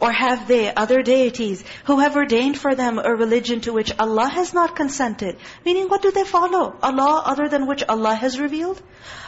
Or have they other deities who have ordained for them a religion to which Allah has not consented? Meaning, what do they follow? A law other than which Allah has revealed?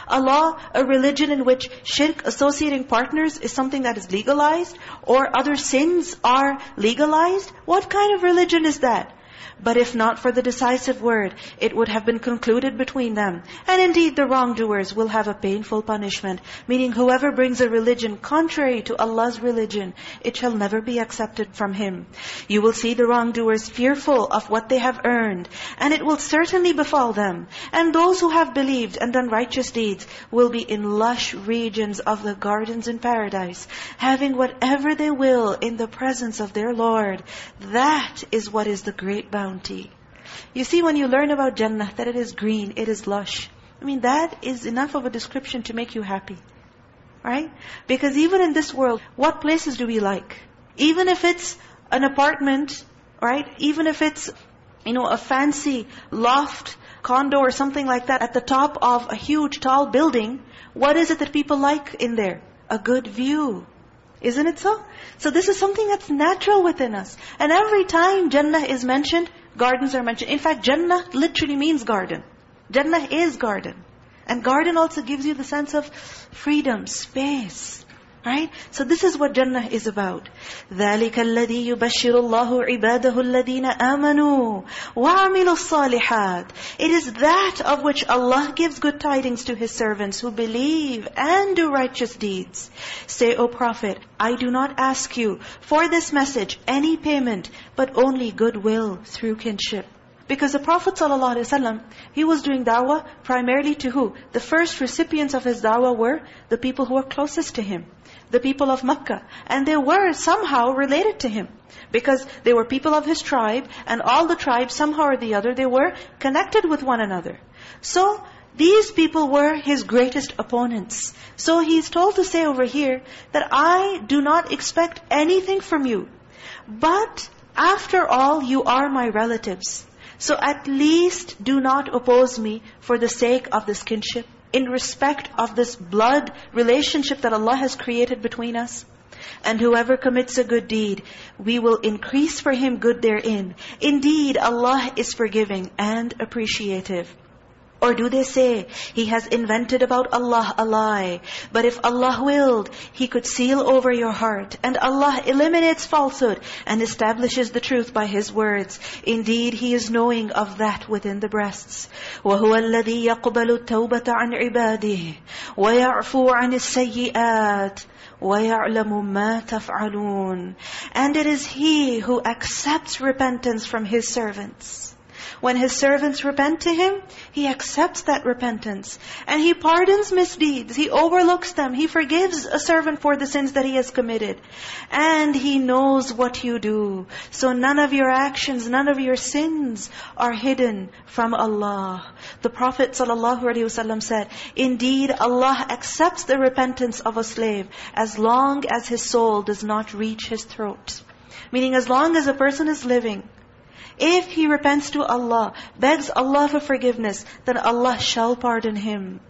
Allah, a religion in which shirk, associating partners, is something that is legalized? Or other sins are legalized? What kind of religion is that? But if not for the decisive word, it would have been concluded between them. And indeed, the wrongdoers will have a painful punishment. Meaning, whoever brings a religion contrary to Allah's religion, it shall never be accepted from him. You will see the wrongdoers fearful of what they have earned. And it will certainly befall them. And those who have believed and done righteous deeds will be in lush regions of the gardens in paradise, having whatever they will in the presence of their Lord. That is what is the great bounty bounty. You see, when you learn about Jannah, that it is green, it is lush. I mean, that is enough of a description to make you happy. Right? Because even in this world, what places do we like? Even if it's an apartment, right? Even if it's, you know, a fancy loft, condo or something like that at the top of a huge tall building, what is it that people like in there? A good view. Isn't it so? So this is something that's natural within us. And every time Jannah is mentioned, gardens are mentioned. In fact, Jannah literally means garden. Jannah is garden. And garden also gives you the sense of freedom, space. Right? So this is what Jannah is about. ذَلِكَ الَّذِي يُبَشِّرُ اللَّهُ عِبَادَهُ الَّذِينَ آمَنُوا وَعَمِلُوا الصَّالِحَاتِ It is that of which Allah gives good tidings to His servants who believe and do righteous deeds. Say, O Prophet, I do not ask you for this message any payment, but only goodwill through kinship. Because the Prophet ﷺ, he was doing da'wah primarily to who? The first recipients of his da'wah were the people who were closest to him the people of Makkah. And they were somehow related to him. Because they were people of his tribe, and all the tribes, somehow or the other, they were connected with one another. So, these people were his greatest opponents. So he's told to say over here, that I do not expect anything from you. But, after all, you are my relatives. So at least do not oppose me for the sake of this kinship in respect of this blood relationship that Allah has created between us. And whoever commits a good deed, we will increase for him good therein. Indeed, Allah is forgiving and appreciative. Or do they say, he has invented about Allah a lie. But if Allah willed, He could seal over your heart. And Allah eliminates falsehood and establishes the truth by His words. Indeed, He is knowing of that within the breasts. وَهُوَ الَّذِي يَقْبَلُ التَّوْبَةَ عَنْ عِبَادِهِ وَيَعْفُو عَنِ السَّيِّئَاتِ وَيَعْلَمُ مَا تَفْعَلُونَ And it is He who accepts repentance from His servants. When His servants repent to Him, He accepts that repentance. And He pardons misdeeds. He overlooks them. He forgives a servant for the sins that he has committed. And He knows what you do. So none of your actions, none of your sins are hidden from Allah. The Prophet ﷺ said, Indeed, Allah accepts the repentance of a slave as long as his soul does not reach his throat. Meaning as long as a person is living, if he repents to Allah, begs Allah for forgiveness, then Allah shall pardon him.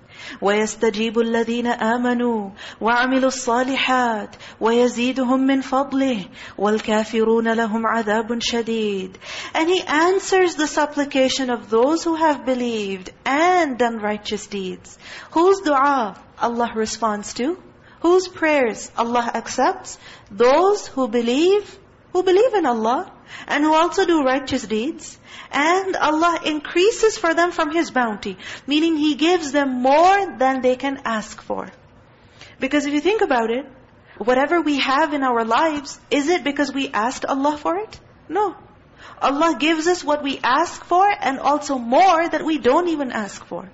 وَيَسْتَجِيبُ الَّذِينَ آمَنُوا وَعَمِلُوا الصَّالِحَاتِ وَيَزِيدُهُم مِّن فَضْلِهِ وَالْكَافِرُونَ لَهُمْ عَذَابٌ شَدِيدٌ And He answers the supplication of those who have believed and done righteous deeds. Whose dua Allah responds to? Whose prayers Allah accepts? Those who believe, who believe in Allah and who also do righteous deeds. And Allah increases for them from His bounty. Meaning He gives them more than they can ask for. Because if you think about it, whatever we have in our lives, is it because we asked Allah for it? No. Allah gives us what we ask for and also more that we don't even ask for.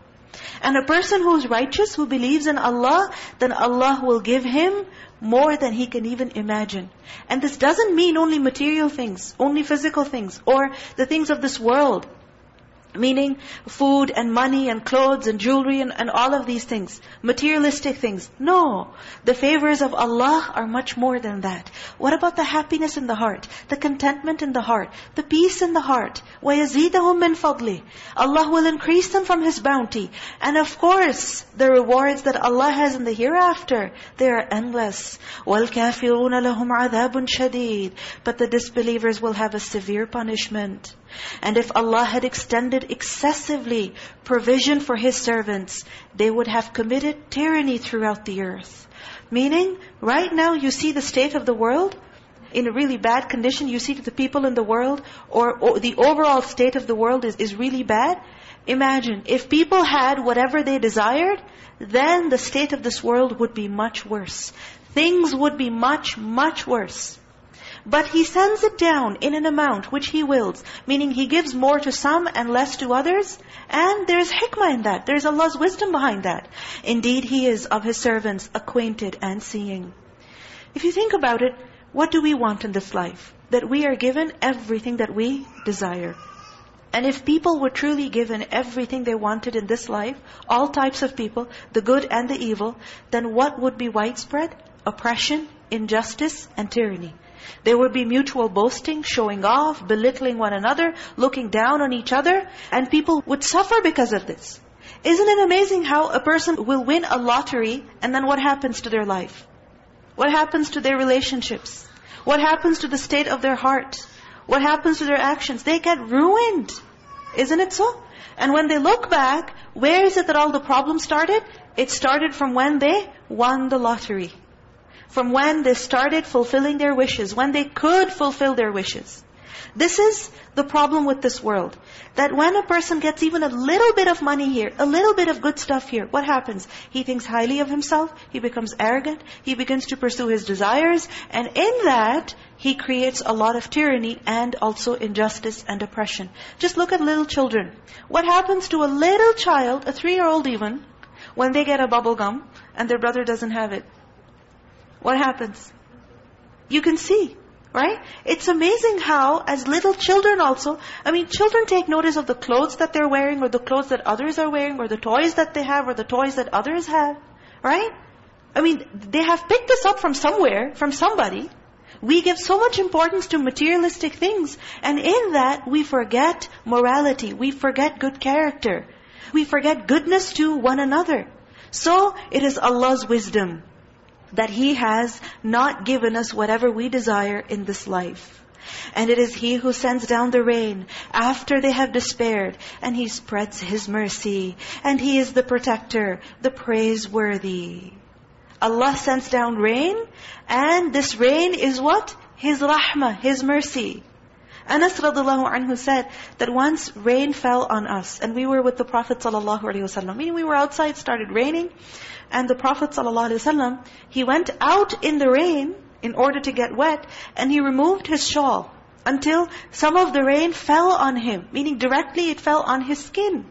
And a person who is righteous, who believes in Allah, then Allah will give him more than he can even imagine. And this doesn't mean only material things, only physical things, or the things of this world. Meaning food and money and clothes and jewelry and, and all of these things. Materialistic things. No. The favors of Allah are much more than that. What about the happiness in the heart? The contentment in the heart? The peace in the heart? وَيَزِيدَهُمْ مِنْ فَضْلِهِ Allah will increase them from His bounty. And of course, the rewards that Allah has in the hereafter, they are endless. وَالْكَافِرُونَ لَهُمْ عَذَابٌ شَدِيدٌ But the disbelievers will have a severe punishment. And if Allah had extended excessively provision for His servants, they would have committed tyranny throughout the earth. Meaning, right now you see the state of the world, in a really bad condition, you see the people in the world, or, or the overall state of the world is, is really bad. Imagine, if people had whatever they desired, then the state of this world would be much worse. Things would be much, much worse. But He sends it down in an amount which He wills. Meaning He gives more to some and less to others. And there's hikmah in that. There's Allah's wisdom behind that. Indeed, He is of His servants acquainted and seeing. If you think about it, what do we want in this life? That we are given everything that we desire. And if people were truly given everything they wanted in this life, all types of people, the good and the evil, then what would be widespread? Oppression, injustice, and tyranny. There would be mutual boasting, showing off, belittling one another, looking down on each other, and people would suffer because of this. Isn't it amazing how a person will win a lottery, and then what happens to their life? What happens to their relationships? What happens to the state of their heart? What happens to their actions? They get ruined. Isn't it so? And when they look back, where is it that all the problems started? It started from when they won the lottery from when they started fulfilling their wishes, when they could fulfill their wishes. This is the problem with this world. That when a person gets even a little bit of money here, a little bit of good stuff here, what happens? He thinks highly of himself, he becomes arrogant, he begins to pursue his desires, and in that, he creates a lot of tyranny and also injustice and oppression. Just look at little children. What happens to a little child, a three-year-old even, when they get a bubble gum and their brother doesn't have it? What happens? You can see, right? It's amazing how, as little children also, I mean, children take notice of the clothes that they're wearing, or the clothes that others are wearing, or the toys that they have, or the toys that others have, right? I mean, they have picked this up from somewhere, from somebody. We give so much importance to materialistic things, and in that, we forget morality, we forget good character, we forget goodness to one another. So, it is Allah's wisdom that He has not given us whatever we desire in this life. And it is He who sends down the rain after they have despaired. And He spreads His mercy. And He is the protector, the praiseworthy. Allah sends down rain. And this rain is what? His rahmah, His mercy. Anas radiallahu anhu said that once rain fell on us. And we were with the Prophet sallallahu alaihi wasallam. Meaning we were outside, started raining. And the Prophet ﷺ, he went out in the rain in order to get wet, and he removed his shawl until some of the rain fell on him, meaning directly it fell on his skin.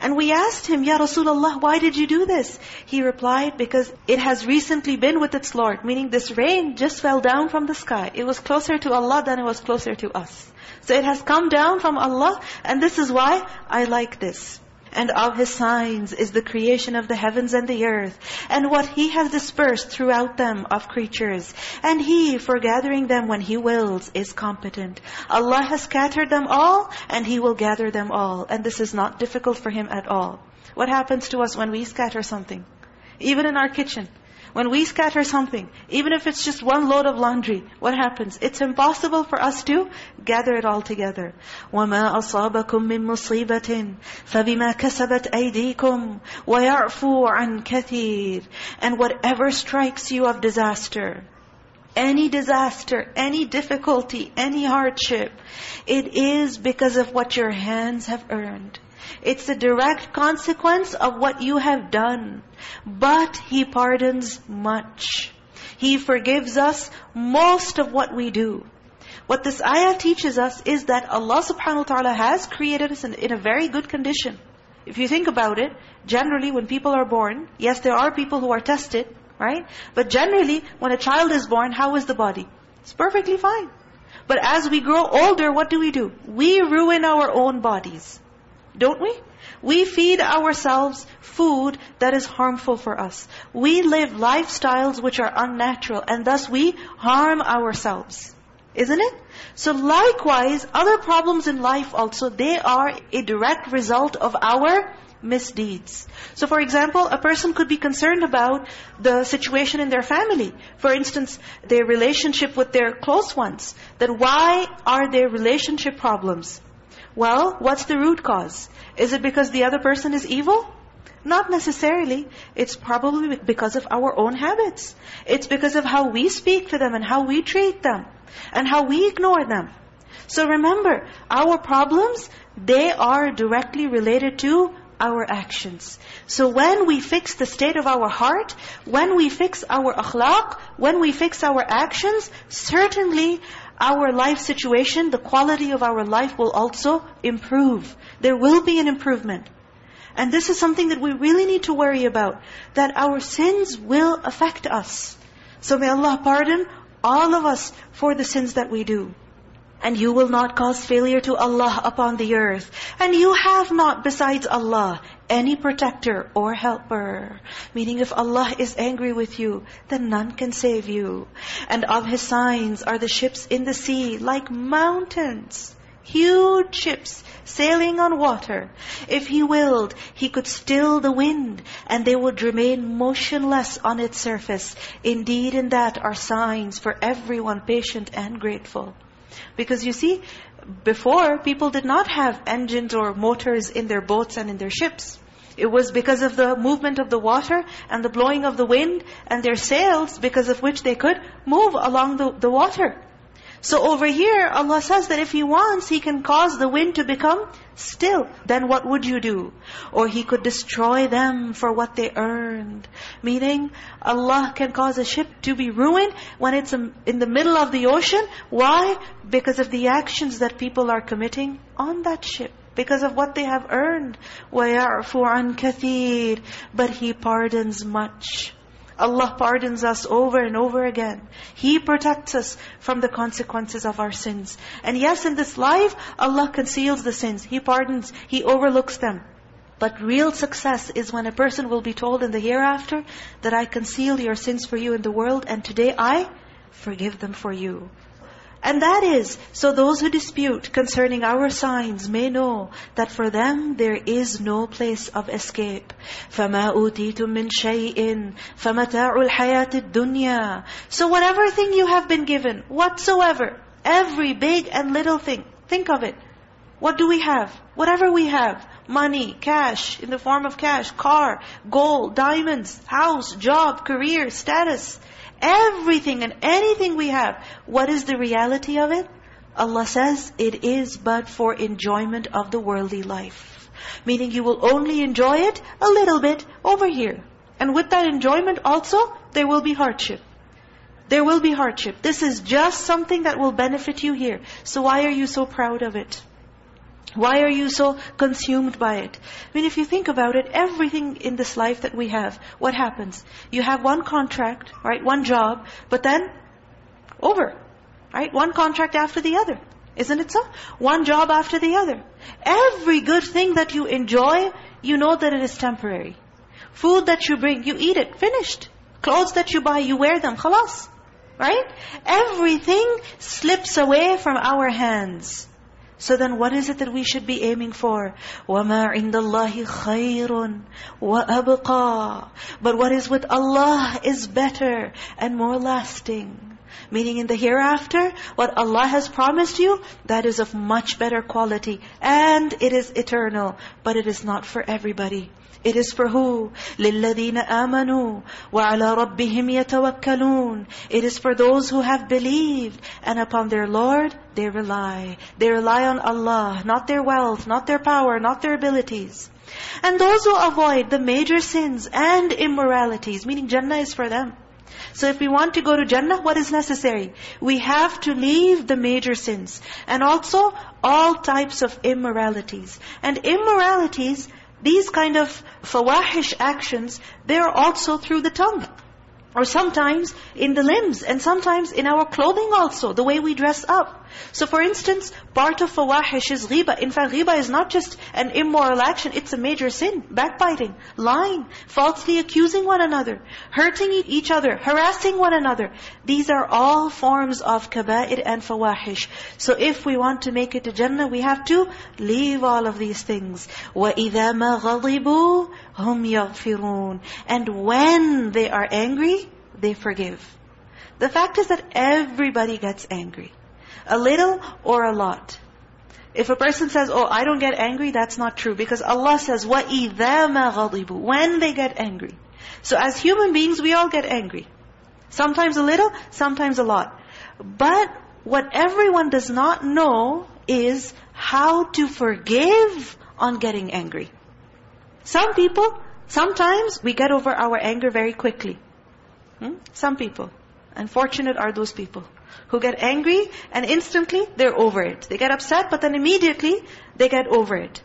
And we asked him, Ya Rasulullah, why did you do this? He replied, because it has recently been with its Lord, meaning this rain just fell down from the sky. It was closer to Allah than it was closer to us. So it has come down from Allah, and this is why I like this. And of His signs is the creation of the heavens and the earth, and what He has dispersed throughout them of creatures. And He, for gathering them when He wills, is competent. Allah has scattered them all, and He will gather them all. And this is not difficult for Him at all. What happens to us when we scatter something? Even in our kitchen. When we scatter something, even if it's just one load of laundry, what happens? It's impossible for us to gather it all together. وَمَا أَصَابَكُم مِّن مُّصِيبَةٍ فَبِمَا كَسَبَتْ أَيْدِيكُمْ وَيَعْفُوا عَنْ كَثِيرٍ And whatever strikes you of disaster, any disaster, any difficulty, any hardship, it is because of what your hands have earned. It's a direct consequence of what you have done. But He pardons much. He forgives us most of what we do. What this ayah teaches us is that Allah subhanahu wa ta'ala has created us in, in a very good condition. If you think about it, generally when people are born, yes, there are people who are tested, right? But generally, when a child is born, how is the body? It's perfectly fine. But as we grow older, what do we do? We ruin our own bodies. Don't we? We feed ourselves food that is harmful for us. We live lifestyles which are unnatural and thus we harm ourselves. Isn't it? So likewise, other problems in life also, they are a direct result of our misdeeds. So for example, a person could be concerned about the situation in their family. For instance, their relationship with their close ones. That why are there relationship problems? Well, what's the root cause? Is it because the other person is evil? Not necessarily. It's probably because of our own habits. It's because of how we speak to them and how we treat them and how we ignore them. So remember, our problems, they are directly related to our actions. So when we fix the state of our heart, when we fix our akhlaq, when we fix our actions, certainly our life situation, the quality of our life will also improve. There will be an improvement. And this is something that we really need to worry about, that our sins will affect us. So may Allah pardon all of us for the sins that we do. And you will not cause failure to Allah upon the earth. And you have not besides Allah any protector or helper. Meaning if Allah is angry with you, then none can save you. And of His signs are the ships in the sea like mountains. Huge ships sailing on water. If He willed, He could still the wind and they would remain motionless on its surface. Indeed in that are signs for everyone patient and grateful. Because you see, before people did not have engines or motors in their boats and in their ships. It was because of the movement of the water and the blowing of the wind and their sails because of which they could move along the, the water. So over here, Allah says that if He wants, He can cause the wind to become still. Then what would you do? Or He could destroy them for what they earned. Meaning, Allah can cause a ship to be ruined when it's in the middle of the ocean. Why? Because of the actions that people are committing on that ship. Because of what they have earned. وَيَعْفُ عَنْ كَثِيرٍ But He pardons much. Allah pardons us over and over again. He protects us from the consequences of our sins. And yes, in this life, Allah conceals the sins. He pardons, He overlooks them. But real success is when a person will be told in the hereafter that I conceal your sins for you in the world and today I forgive them for you. And that is, so those who dispute concerning our signs may know that for them there is no place of escape. فَمَا أُوتِيتُم مِّن شَيْءٍ فَمَتَاعُ الْحَيَاةِ الدُّنْيَا So whatever thing you have been given, whatsoever, every big and little thing, think of it. What do we have? Whatever we have, money, cash, in the form of cash, car, gold, diamonds, house, job, career, status, Everything and anything we have, what is the reality of it? Allah says, it is but for enjoyment of the worldly life. Meaning you will only enjoy it a little bit over here. And with that enjoyment also, there will be hardship. There will be hardship. This is just something that will benefit you here. So why are you so proud of it? Why are you so consumed by it? I mean, if you think about it, everything in this life that we have, what happens? You have one contract, right? One job, but then over, right? One contract after the other. Isn't it so? One job after the other. Every good thing that you enjoy, you know that it is temporary. Food that you bring, you eat it, finished. Clothes that you buy, you wear them, khalas. Right? Everything slips away from our hands. So then what is it that we should be aiming for? وَمَا عِنْدَ اللَّهِ خَيْرٌ وَأَبْقَى But what is with Allah is better and more lasting. Meaning in the hereafter, what Allah has promised you, that is of much better quality. And it is eternal, but it is not for everybody. It is for who? لِلَّذِينَ آمَنُوا وَعَلَى رَبِّهِمْ يَتَوَكَّلُونَ It is for those who have believed and upon their Lord they rely. They rely on Allah, not their wealth, not their power, not their abilities. And those who avoid the major sins and immoralities, meaning Jannah is for them. So if we want to go to Jannah, what is necessary? We have to leave the major sins. And also all types of immoralities. And immoralities these kind of fawahish actions, they are also through the tongue. Or sometimes in the limbs and sometimes in our clothing also, the way we dress up. So for instance, part of fawahish is ghiba. In fact, ghiba is not just an immoral action, it's a major sin. Backbiting, lying, falsely accusing one another, hurting each other, harassing one another. These are all forms of kaba'ir and fawahish. So if we want to make it to Jannah, we have to leave all of these things. وَإِذَا مَا غَضِبُوا هُمْ يَغْفِرُونَ And when they are angry, they forgive. The fact is that everybody gets angry. A little or a lot. If a person says, oh, I don't get angry, that's not true. Because Allah says, وَإِذَا مَا غَضِبُوا When they get angry. So as human beings, we all get angry. Sometimes a little, sometimes a lot. But what everyone does not know is how to forgive on getting angry. Some people, sometimes we get over our anger very quickly. Hmm? Some people. Unfortunate are those people who get angry and instantly they're over it. They get upset but then immediately they get over it.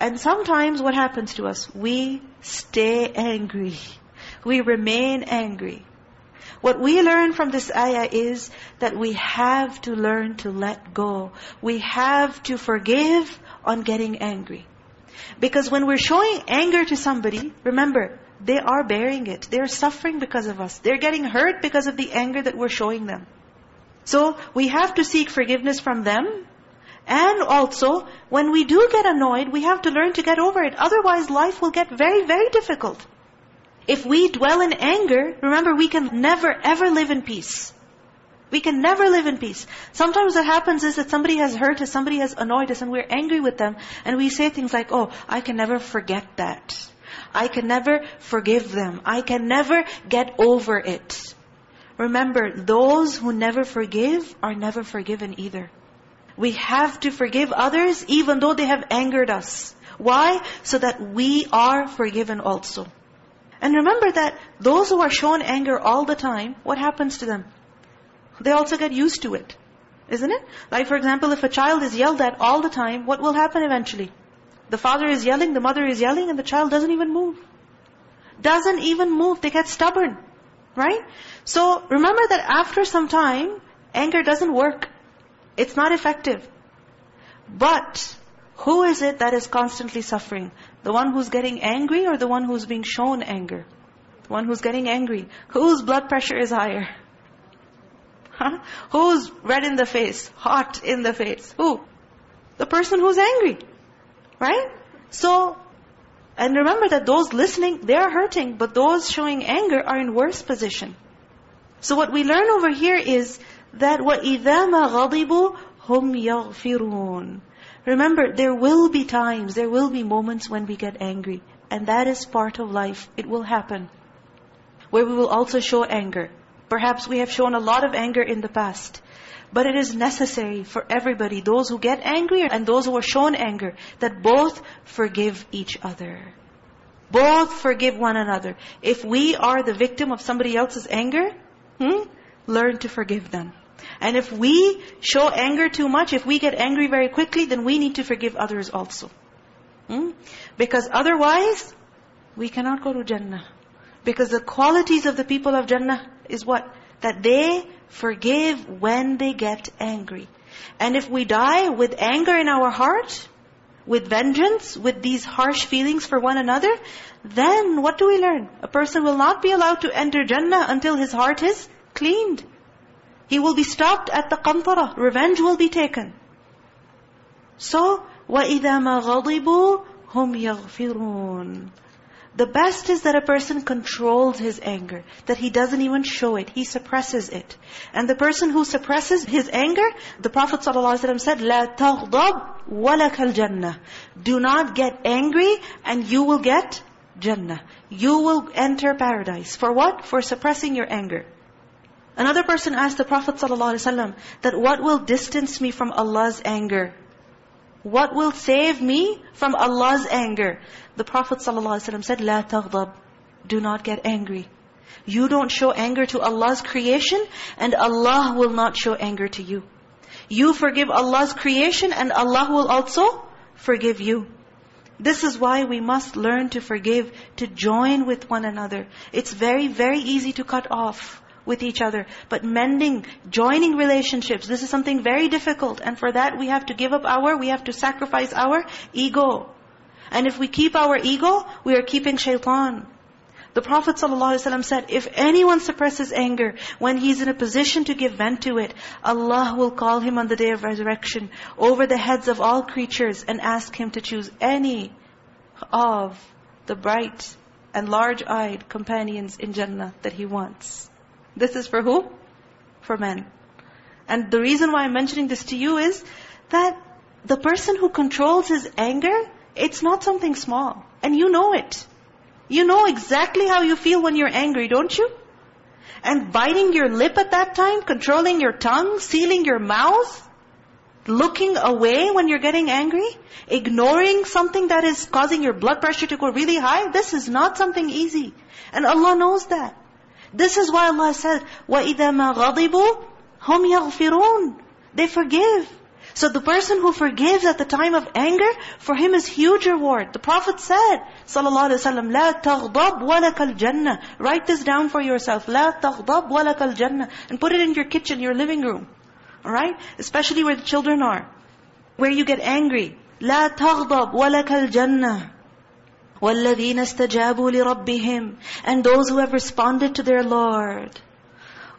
And sometimes what happens to us? We stay angry. We remain angry. What we learn from this ayah is that we have to learn to let go. We have to forgive on getting angry. Because when we're showing anger to somebody, remember, they are bearing it. They're suffering because of us. They're getting hurt because of the anger that we're showing them. So we have to seek forgiveness from them. And also, when we do get annoyed, we have to learn to get over it. Otherwise, life will get very, very difficult. If we dwell in anger, remember, we can never, ever live in peace. We can never live in peace. Sometimes what happens is that somebody has hurt us, somebody has annoyed us, and we're angry with them. And we say things like, oh, I can never forget that. I can never forgive them. I can never get over it. Remember, those who never forgive are never forgiven either. We have to forgive others even though they have angered us. Why? So that we are forgiven also. And remember that those who are shown anger all the time, what happens to them? They also get used to it. Isn't it? Like for example, if a child is yelled at all the time, what will happen eventually? The father is yelling, the mother is yelling, and the child doesn't even move. Doesn't even move. They get stubborn. Right? So remember that after some time, anger doesn't work. It's not effective. But who is it that is constantly suffering? The one who's getting angry or the one who's being shown anger? The one who's getting angry. Whose blood pressure is higher? Huh? Who's red in the face? Hot in the face? Who? The person who's angry. Right? So, and remember that those listening, they are hurting. But those showing anger are in worse position. So what we learn over here is that وَإِذَا مَا غَضِبُوا هُمْ يَغْفِرُونَ Remember, there will be times, there will be moments when we get angry. And that is part of life. It will happen. Where we will also show anger. Perhaps we have shown a lot of anger in the past. But it is necessary for everybody, those who get angry and those who are shown anger, that both forgive each other. Both forgive one another. If we are the victim of somebody else's anger, hmm, learn to forgive them. And if we show anger too much, if we get angry very quickly, then we need to forgive others also. Hmm? Because otherwise, we cannot go to Jannah. Because the qualities of the people of Jannah is what? That they forgive when they get angry. And if we die with anger in our heart, with vengeance, with these harsh feelings for one another, then what do we learn? A person will not be allowed to enter Jannah until his heart is cleaned. He will be stopped at the qantara. Revenge will be taken. So, وَإِذَا مَا غَضِبُوا هُمْ يَغْفِرُونَ the best is that a person controls his anger, that he doesn't even show it, he suppresses it. And the person who suppresses his anger, the Prophet ﷺ said, لا تغضب وَلَكَ الْجَنَّةِ Do not get angry and you will get Jannah. You will enter paradise. For what? For suppressing your anger. Another person asked the Prophet ﷺ that what will distance me from Allah's anger? What will save me from Allah's anger? The Prophet ﷺ said, لا تغضب. Do not get angry. You don't show anger to Allah's creation and Allah will not show anger to you. You forgive Allah's creation and Allah will also forgive you. This is why we must learn to forgive, to join with one another. It's very, very easy to cut off. with each other. But mending, joining relationships, this is something very difficult. And for that we have to give up our, we have to sacrifice our ego. And if we keep our ego, we are keeping shaitan. The Prophet ﷺ said, if anyone suppresses anger when he's in a position to give vent to it, Allah will call him on the day of resurrection over the heads of all creatures and ask him to choose any of the bright and large-eyed companions in Jannah that he wants. This is for who? For men. And the reason why I'm mentioning this to you is that the person who controls his anger, it's not something small. And you know it. You know exactly how you feel when you're angry, don't you? And biting your lip at that time, controlling your tongue, sealing your mouth, looking away when you're getting angry, ignoring something that is causing your blood pressure to go really high, this is not something easy. And Allah knows that. This is why Allah said, وَإِذَا مَا غَضِبُوا هُمْ يَغْفِرُونَ They forgive. So the person who forgives at the time of anger, for him is huge reward. The Prophet said, sallallahu alaihi wasallam, لا تغضب ولك الجنة. Write this down for yourself. لا تغضب ولك الجنة. And put it in your kitchen, your living room. Alright? Especially where the children are. Where you get angry. لا تغضب ولك الجنة. وَالَّذِينَ اسْتَجَابُوا لِرَبِّهِمْ And those who have responded to their Lord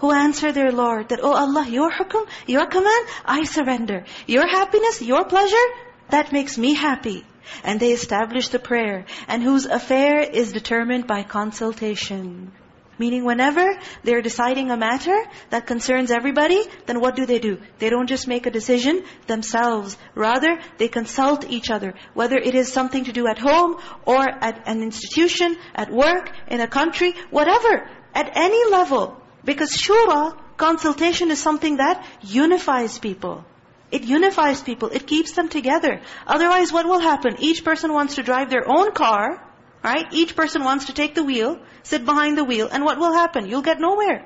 who answer their Lord that, Oh Allah, your hukum, your command, I surrender. Your happiness, your pleasure, that makes me happy. And they establish the prayer, and whose affair is determined by consultation. Meaning whenever they're deciding a matter that concerns everybody, then what do they do? They don't just make a decision themselves. Rather, they consult each other. Whether it is something to do at home, or at an institution, at work, in a country, whatever. At any level. Because shura, consultation is something that unifies people. It unifies people. It keeps them together. Otherwise, what will happen? Each person wants to drive their own car, right? Each person wants to take the wheel, sit behind the wheel, and what will happen? You'll get nowhere.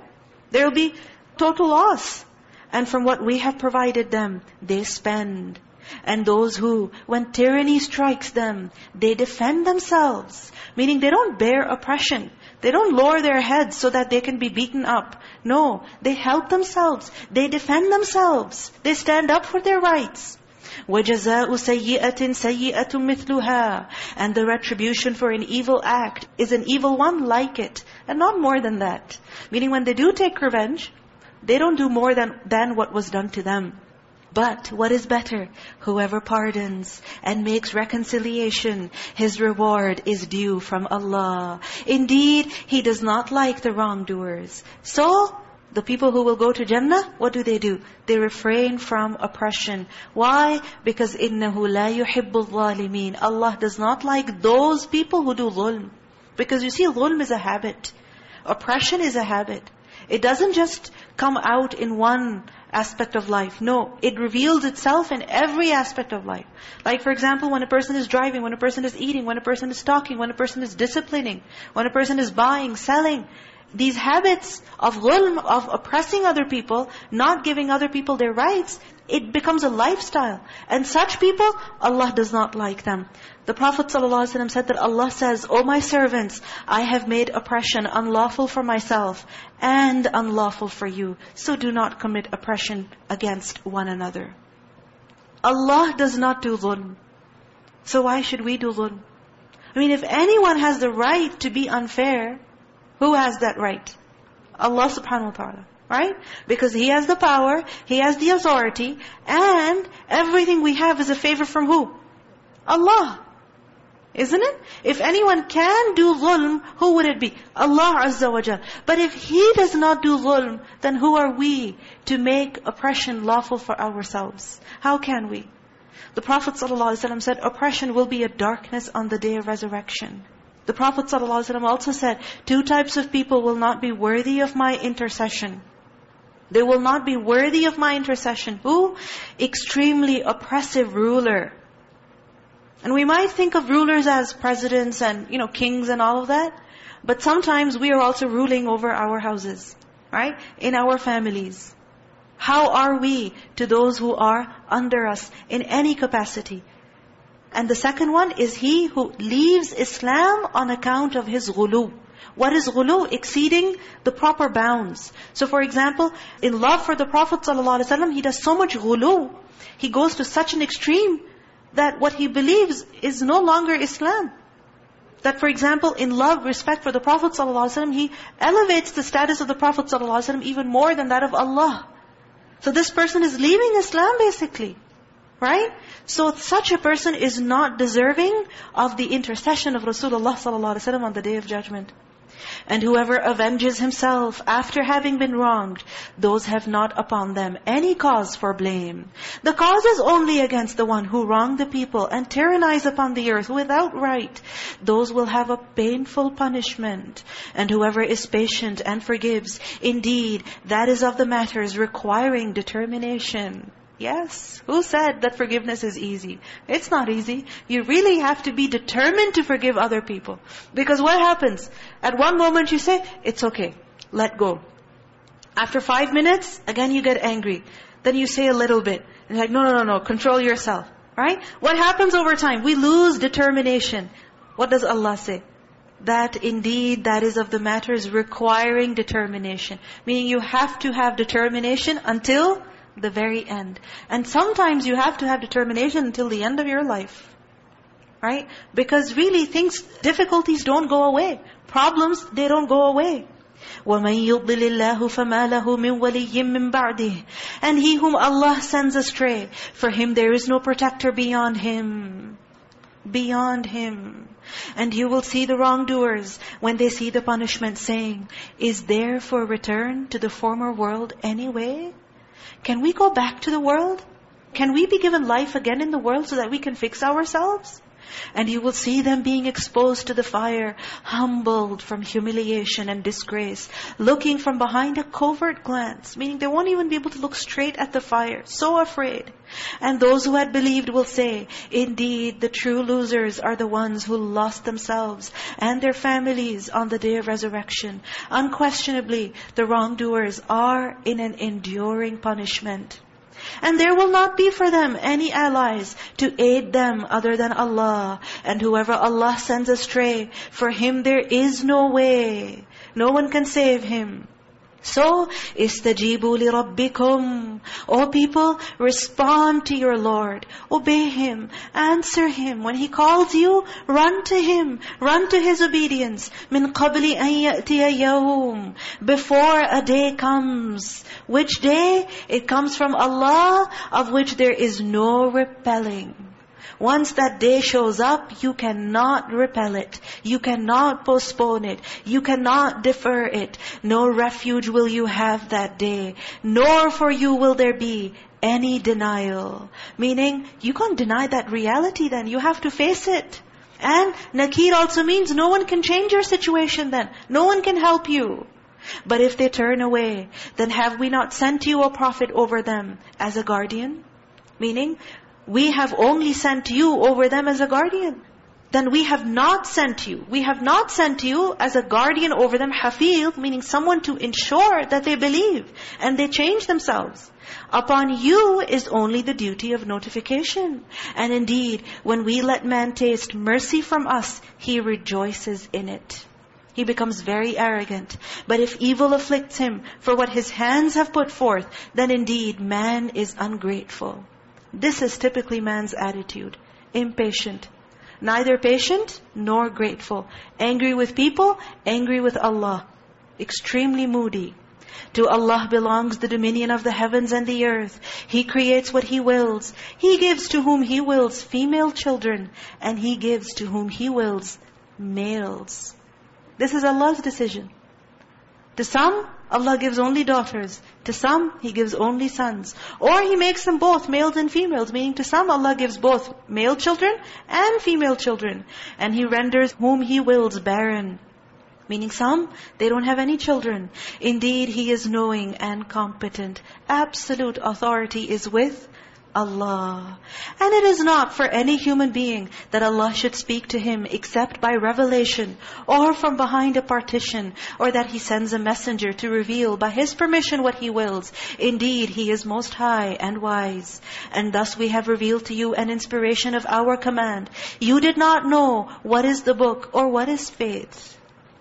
There will be total loss. And from what we have provided them, they spend. And those who, when tyranny strikes them, they defend themselves. Meaning they don't bear oppression. They don't lower their heads so that they can be beaten up. No, they help themselves. They defend themselves. They stand up for their rights. وَجَزَاءُ سَيِّئَةٍ سَيِّئَةٌ مِثْلُهَا And the retribution for an evil act is an evil one like it. And not more than that. Meaning when they do take revenge, they don't do more than, than what was done to them. But what is better? Whoever pardons and makes reconciliation, his reward is due from Allah. Indeed, He does not like the wrongdoers. So, the people who will go to Jannah, what do they do? They refrain from oppression. Why? Because إِنَّهُ لَا يُحِبُّ الظَّالِمِينَ Allah does not like those people who do dhulm. Because you see, dhulm is a habit. Oppression is a habit. It doesn't just come out in one aspect of life. No, it reveals itself in every aspect of life. Like for example, when a person is driving, when a person is eating, when a person is talking, when a person is disciplining, when a person is buying, selling. These habits of dhulm, of oppressing other people, not giving other people their rights, it becomes a lifestyle. And such people, Allah does not like them. The Prophet ﷺ said that Allah says, O my servants, I have made oppression unlawful for myself and unlawful for you. So do not commit oppression against one another. Allah does not do dhulm. So why should we do dhulm? I mean, if anyone has the right to be unfair, who has that right? Allah subhanahu wa ta'ala. Right? Because He has the power, He has the authority, and everything we have is a favor from who? Allah. Isn't it? If anyone can do dhulm, who would it be? Allah Azza wa Jal. But if He does not do dhulm, then who are we to make oppression lawful for ourselves? How can we? The Prophet ﷺ said, oppression will be a darkness on the day of resurrection. The Prophet ﷺ also said, two types of people will not be worthy of my intercession. They will not be worthy of my intercession. Who? Extremely oppressive ruler and we might think of rulers as presidents and, you know, kings and all of that. But sometimes we are also ruling over our houses, right? In our families. How are we to those who are under us in any capacity? And the second one is he who leaves Islam on account of his ghulu. What is ghulu? Exceeding the proper bounds. So for example, in love for the Prophet ﷺ, he does so much ghulu. He goes to such an extreme that what he believes is no longer Islam. That for example, in love, respect for the Prophet ﷺ, he elevates the status of the Prophet ﷺ even more than that of Allah. So this person is leaving Islam basically. Right? So such a person is not deserving of the intercession of Rasulullah ﷺ on the Day of Judgment. And whoever avenges himself after having been wronged, those have not upon them any cause for blame. The cause is only against the one who wronged the people and tyrannized upon the earth without right. Those will have a painful punishment. And whoever is patient and forgives, indeed, that is of the matters requiring determination. Yes. Who said that forgiveness is easy? It's not easy. You really have to be determined to forgive other people. Because what happens? At one moment you say, it's okay. Let go. After five minutes, again you get angry. Then you say a little bit. And you're like, no, no, no, no. Control yourself. Right? What happens over time? We lose determination. What does Allah say? That indeed, that is of the matters requiring determination. Meaning you have to have determination until the very end. And sometimes you have to have determination until the end of your life. Right? Because really things, difficulties don't go away. Problems, they don't go away. وَمَنْ يُضِّلِ اللَّهُ فَمَا لَهُ مِنْ وَلِيٍّ مِّن بَعْدِهِ And he whom Allah sends astray, for him there is no protector beyond him. Beyond him. And you will see the wrongdoers when they see the punishment saying, Is there for return to the former world anyway? Can we go back to the world? Can we be given life again in the world so that we can fix ourselves? And you will see them being exposed to the fire, humbled from humiliation and disgrace, looking from behind a covert glance, meaning they won't even be able to look straight at the fire, so afraid. And those who had believed will say, Indeed, the true losers are the ones who lost themselves and their families on the day of resurrection. Unquestionably, the wrongdoers are in an enduring punishment. And there will not be for them any allies to aid them other than Allah. And whoever Allah sends astray, for him there is no way. No one can save him. So, istajibu li rabbikum. O people, respond to your Lord. Obey Him. Answer Him. When He calls you, run to Him. Run to His obedience. Min qabli an. Before a day comes. Which day? It comes from Allah, of which there is no repelling. Once that day shows up, you cannot repel it. You cannot postpone it. You cannot defer it. No refuge will you have that day. Nor for you will there be any denial. Meaning, you can't deny that reality then. You have to face it. And nakir also means no one can change your situation then. No one can help you. But if they turn away, then have we not sent you a prophet over them as a guardian? Meaning, we have only sent you over them as a guardian. Then we have not sent you. We have not sent you as a guardian over them, hafiz, meaning someone to ensure that they believe and they change themselves. Upon you is only the duty of notification. And indeed, when we let man taste mercy from us, he rejoices in it. He becomes very arrogant. But if evil afflicts him for what his hands have put forth, then indeed man is ungrateful. This is typically man's attitude. Impatient. Neither patient nor grateful. Angry with people, angry with Allah. Extremely moody. To Allah belongs the dominion of the heavens and the earth. He creates what He wills. He gives to whom He wills female children. And He gives to whom He wills males. This is Allah's decision. To some, Allah gives only daughters. To some, He gives only sons. Or He makes them both, males and females. Meaning to some, Allah gives both male children and female children. And He renders whom He wills barren. Meaning some, they don't have any children. Indeed, He is knowing and competent. Absolute authority is with Allah. And it is not for any human being that Allah should speak to him except by revelation or from behind a partition or that He sends a messenger to reveal by His permission what He wills. Indeed, He is most high and wise. And thus we have revealed to you an inspiration of our command. You did not know what is the book or what is faith.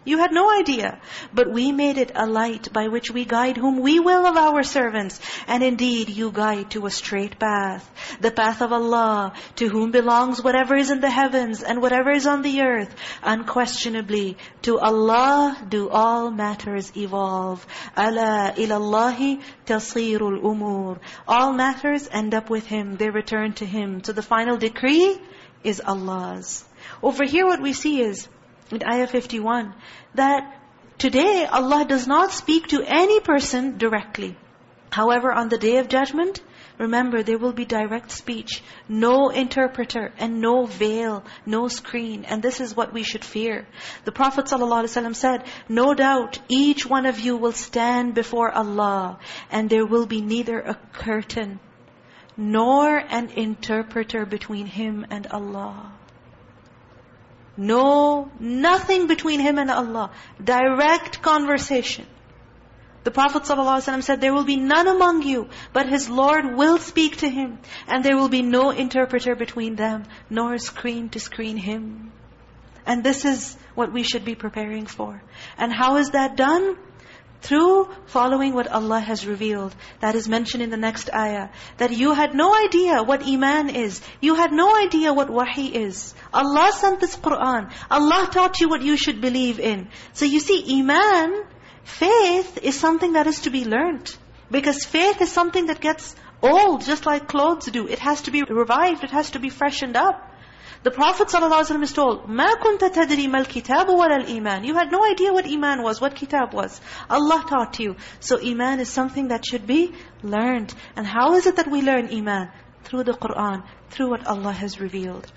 You had no idea. But we made it a light by which we guide whom we will of our servants. And indeed, you guide to a straight path. The path of Allah, to whom belongs whatever is in the heavens and whatever is on the earth. Unquestionably, to Allah do all matters evolve. Ala ilallahi tasirul umur. All matters end up with Him. They return to Him. So the final decree is Allah's. Over here what we see is, in ayah 51, that today Allah does not speak to any person directly. However, on the day of judgment, remember there will be direct speech, no interpreter and no veil, no screen. And this is what we should fear. The Prophet ﷺ said, No doubt each one of you will stand before Allah and there will be neither a curtain nor an interpreter between him and Allah. No, nothing between him and Allah. Direct conversation. The Prophet ﷺ said, there will be none among you, but his Lord will speak to him. And there will be no interpreter between them, nor a screen to screen him. And this is what we should be preparing for. And how is that done? Through following what Allah has revealed. That is mentioned in the next ayah. That you had no idea what iman is. You had no idea what wahi is. Allah sent this Qur'an. Allah taught you what you should believe in. So you see, iman, faith is something that is to be learned. Because faith is something that gets old, just like clothes do. It has to be revived. It has to be freshened up. The Prophet ﷺ is told, مَا كُنْتَ تَدْرِي مَا الْكِتَابُ وَلَا الْإِيمَانِ You had no idea what iman was, what kitab was. Allah taught you. So iman is something that should be learned. And how is it that we learn iman? Through the Qur'an, through what Allah has revealed.